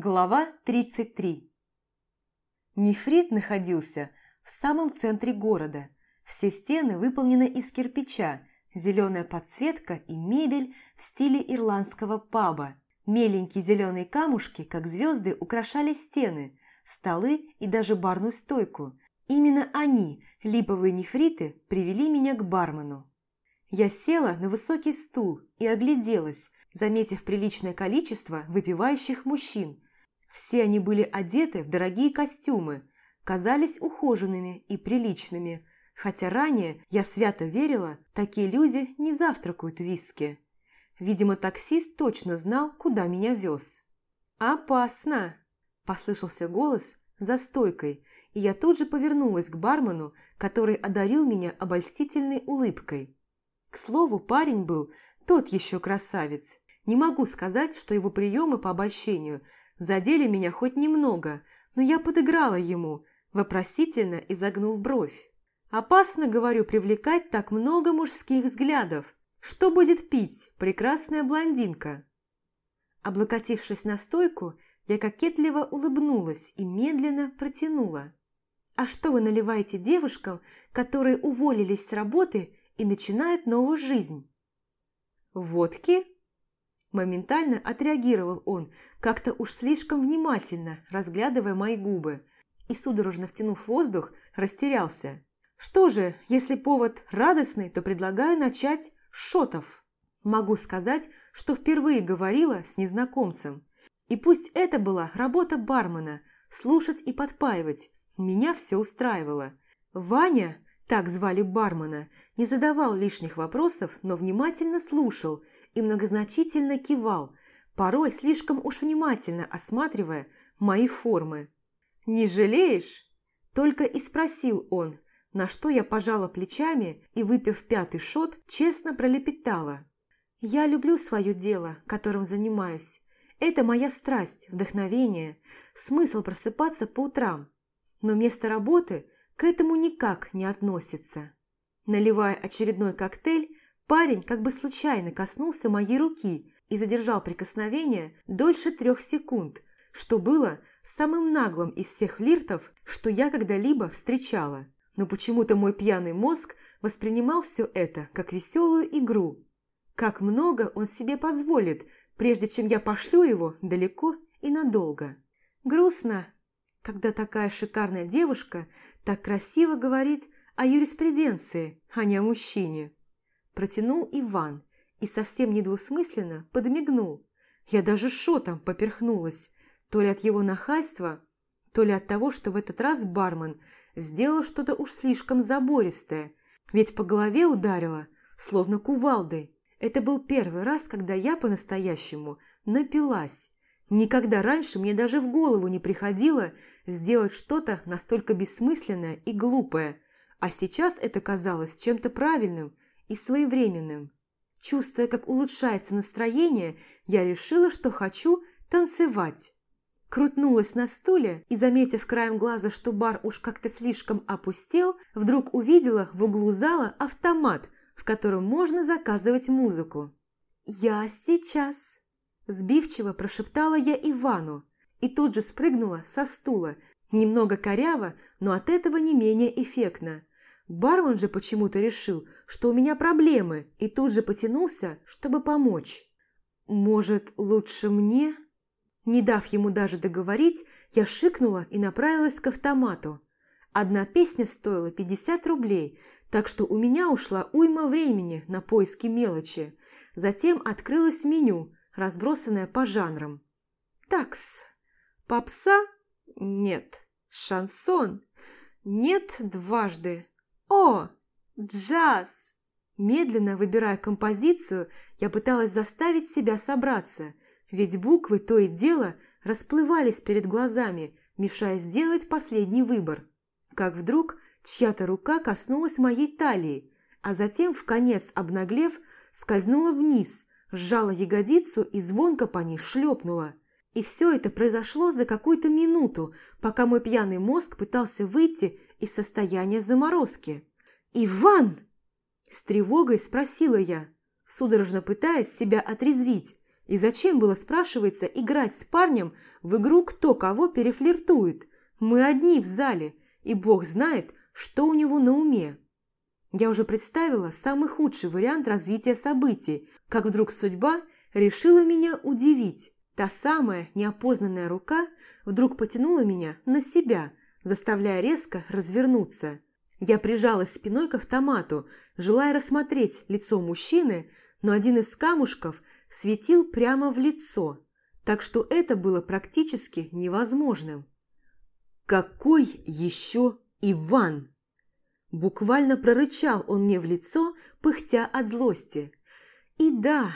Глава 33 Нефрит находился в самом центре города. Все стены выполнены из кирпича, зеленая подсветка и мебель в стиле ирландского паба. Меленькие зеленые камушки, как звезды, украшали стены, столы и даже барную стойку. Именно они, липовые нефриты, привели меня к бармену. Я села на высокий стул и огляделась, заметив приличное количество выпивающих мужчин – все они были одеты в дорогие костюмы, казались ухоженными и приличными, хотя ранее я свято верила, такие люди не завтракают виски. Видимо, таксист точно знал, куда меня вез. «Опасно!» – послышался голос за стойкой, и я тут же повернулась к бармену, который одарил меня обольстительной улыбкой. К слову, парень был тот еще красавец. Не могу сказать, что его приемы по обольщению – задели меня хоть немного, но я подыграла ему, вопросительно изогнув бровь. Опасно, говорю, привлекать так много мужских взглядов. Что будет пить, прекрасная блондинка? Облокотившись на стойку, я кокетливо улыбнулась и медленно протянула. «А что вы наливаете девушкам, которые уволились с работы и начинают новую жизнь?» «Водки?» Моментально отреагировал он, как-то уж слишком внимательно, разглядывая мои губы, и, судорожно втянув воздух, растерялся. «Что же, если повод радостный, то предлагаю начать шотов. Могу сказать, что впервые говорила с незнакомцем. И пусть это была работа бармена, слушать и подпаивать, меня все устраивало. Ваня, так звали бармена, не задавал лишних вопросов, но внимательно слушал – и многозначительно кивал, порой слишком уж внимательно осматривая мои формы. «Не жалеешь?» – только и спросил он, на что я пожала плечами и, выпив пятый шот, честно пролепетала. «Я люблю свое дело, которым занимаюсь. Это моя страсть, вдохновение, смысл просыпаться по утрам. Но место работы к этому никак не относится». Наливая очередной коктейль, Парень как бы случайно коснулся моей руки и задержал прикосновение дольше трех секунд, что было самым наглым из всех флиртов, что я когда-либо встречала. Но почему-то мой пьяный мозг воспринимал все это как веселую игру. Как много он себе позволит, прежде чем я пошлю его далеко и надолго. Грустно, когда такая шикарная девушка так красиво говорит о юриспруденции, а не о мужчине протянул Иван и совсем недвусмысленно подмигнул. Я даже шотом поперхнулась, то ли от его нахальства, то ли от того, что в этот раз бармен сделал что-то уж слишком забористое, ведь по голове ударило, словно кувалдой. Это был первый раз, когда я по-настоящему напилась. Никогда раньше мне даже в голову не приходило сделать что-то настолько бессмысленное и глупое, а сейчас это казалось чем-то правильным и своевременным. Чувствуя, как улучшается настроение, я решила, что хочу танцевать. Крутнулась на стуле и, заметив краем глаза, что бар уж как-то слишком опустел, вдруг увидела в углу зала автомат, в котором можно заказывать музыку. «Я сейчас!» Сбивчиво прошептала я Ивану и тут же спрыгнула со стула, немного коряво, но от этого не менее эффектно. Бармен же почему-то решил, что у меня проблемы, и тут же потянулся, чтобы помочь. «Может, лучше мне?» Не дав ему даже договорить, я шикнула и направилась к автомату. Одна песня стоила 50 рублей, так что у меня ушла уйма времени на поиски мелочи. Затем открылось меню, разбросанное по жанрам. Такс. Попса? Нет. Шансон? Нет дважды. «О, джаз!» Медленно выбирая композицию, я пыталась заставить себя собраться, ведь буквы то и дело расплывались перед глазами, мешая сделать последний выбор. Как вдруг чья-то рука коснулась моей талии, а затем, в конец обнаглев, скользнула вниз, сжала ягодицу и звонко по ней шлепнула. И все это произошло за какую-то минуту, пока мой пьяный мозг пытался выйти из состояния заморозки. «Иван!» С тревогой спросила я, судорожно пытаясь себя отрезвить, И зачем было, спрашивается, играть с парнем в игру «Кто кого перефлиртует»? Мы одни в зале, и бог знает, что у него на уме. Я уже представила самый худший вариант развития событий, как вдруг судьба решила меня удивить. Та самая неопознанная рука вдруг потянула меня на себя, заставляя резко развернуться. Я прижалась спиной к автомату, желая рассмотреть лицо мужчины, но один из камушков светил прямо в лицо, так что это было практически невозможным. «Какой еще Иван?» Буквально прорычал он мне в лицо, пыхтя от злости. И да,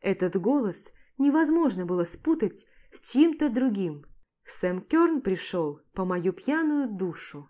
этот голос невозможно было спутать с чьим-то другим. Сэм Кёрн пришел по мою пьяную душу.